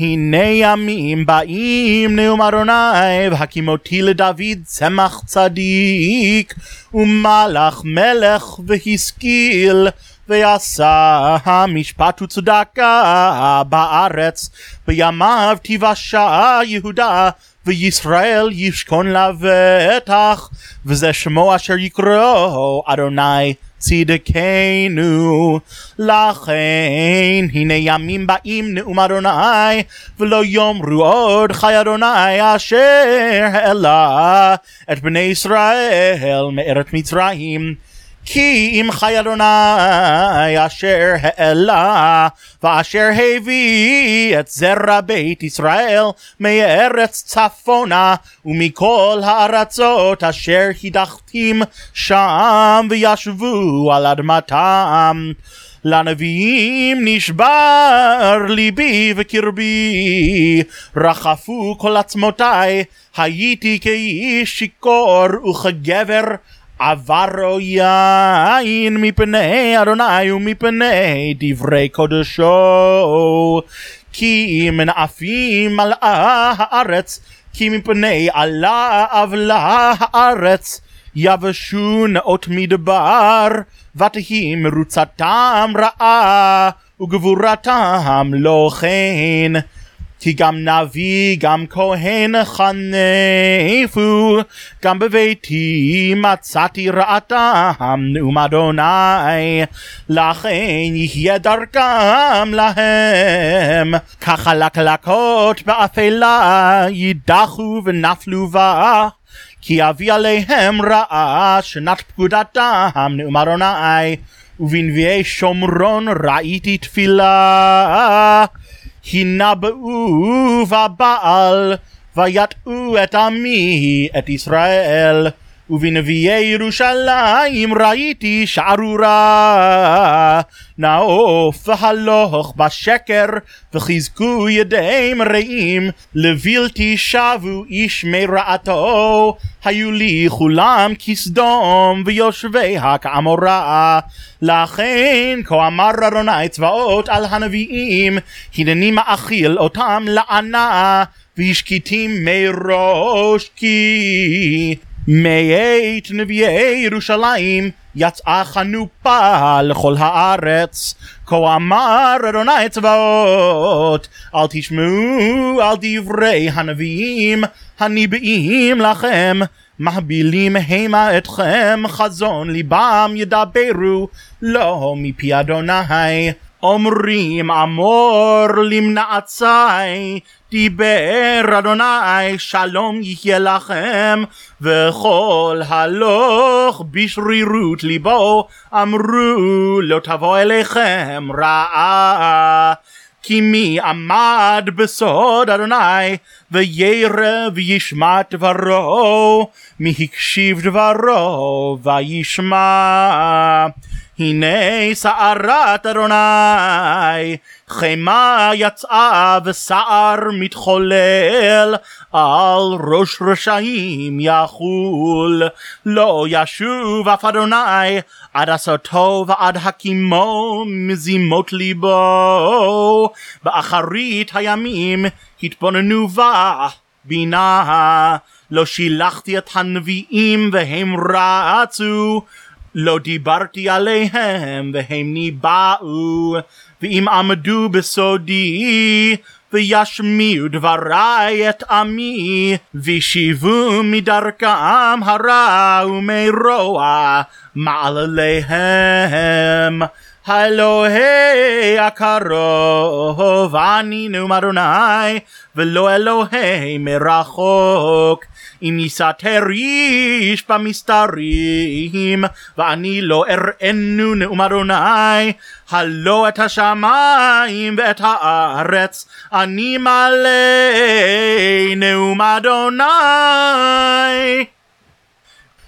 הנה ימים באים נאום אדוני, והקימותי לדוד צמח צדיק, ומלך מלך והשכיל, ועשה משפט וצדקה בארץ, בימיו תיוושע יהודה, וישראל ישכון לבטח, וזה שמו אשר יקראו אדוני צדקנו. לכן הנה ימים באים נאום אדוני, ולא יאמרו עוד חי אדוני אשר העלה את בני ישראל מארץ מצרים. כי אם חי אדוני אשר העלה ואשר הביא את זרע בית ישראל מארץ צפונה ומכל הארצות אשר הדחתים שם וישבו על אדמתם. לנביאים נשבר ליבי וקרבי, רחפו כל עצמותיי, הייתי כאיש שיכור וכגבר עברו יין מפני אדוני ומפני דברי קודשו כי מנאפים מלאה הארץ כי מפני עלה אבלה הארץ יבשו נאות מדבר ותהי מרוצתם רעה וגבורתם לא כן כי גם נביא גם כהן חנפו גם בביתי מצאתי רעתם נאום אדוני לכן יהיה דרכם להם. כחלקלקות באפלה יידחו ונפלו בה כי אביא עליהם רעה שנת פקודתם נאום אדוני. ובנביאי שומרון ראיתי תפילה הנבאו בבעל ויטעו את עמי את ישראל ובנביאי ירושלים ראיתי שערורה. נעוף והלוך בשקר וחזקו ידי מרעים לבלתי שבו איש מרעתו. היו לי כולם כסדום ויושביה כעמורה לכן כה אמר אדוני צבאות על הנביאים הנני מאכיל אותם לענה והשקיטים מראש כי מאת נביאי ירושלים יצאה חנופה לכל הארץ. כה אמר אדוני צבאות אל תשמעו על דברי הנביאים הניבאים לכם. מחבילים המה אתכם חזון ליבם ידברו לא מפי אדוני אומרים אמור למנעצי דיבר אדוני שלום יהיה לכם וכל הלוך בשרירות ליבו אמרו לא תבוא אליכם רעה. כי מי עמד בסוד אדוני וירא וישמע דברו מי הקשיב דברו וישמע הנה שערת אדוני חמה יצאה ושער מתחולל על ראש רשעים יחול. לא ישוב אף אדוני עד עשותו ועד הקימו מזימות ליבו. באחרית הימים התבוננו בה בינה לא שילחתי את הנביאים והם רצו לא דיברתי עליהם והם ניבאו ואם עמדו בסודי וישמיעו דברי את עמי וישיבו מדרכם הרע ומרוע מעלליהם האלוהי הקרוב אני נאום אדוני ולא אלוהי מרחוק אם יסתר איש במסתרים ואני לא אראנו נאום אדוני הלא את השמיים ואת הארץ אני מלא נאום אדוני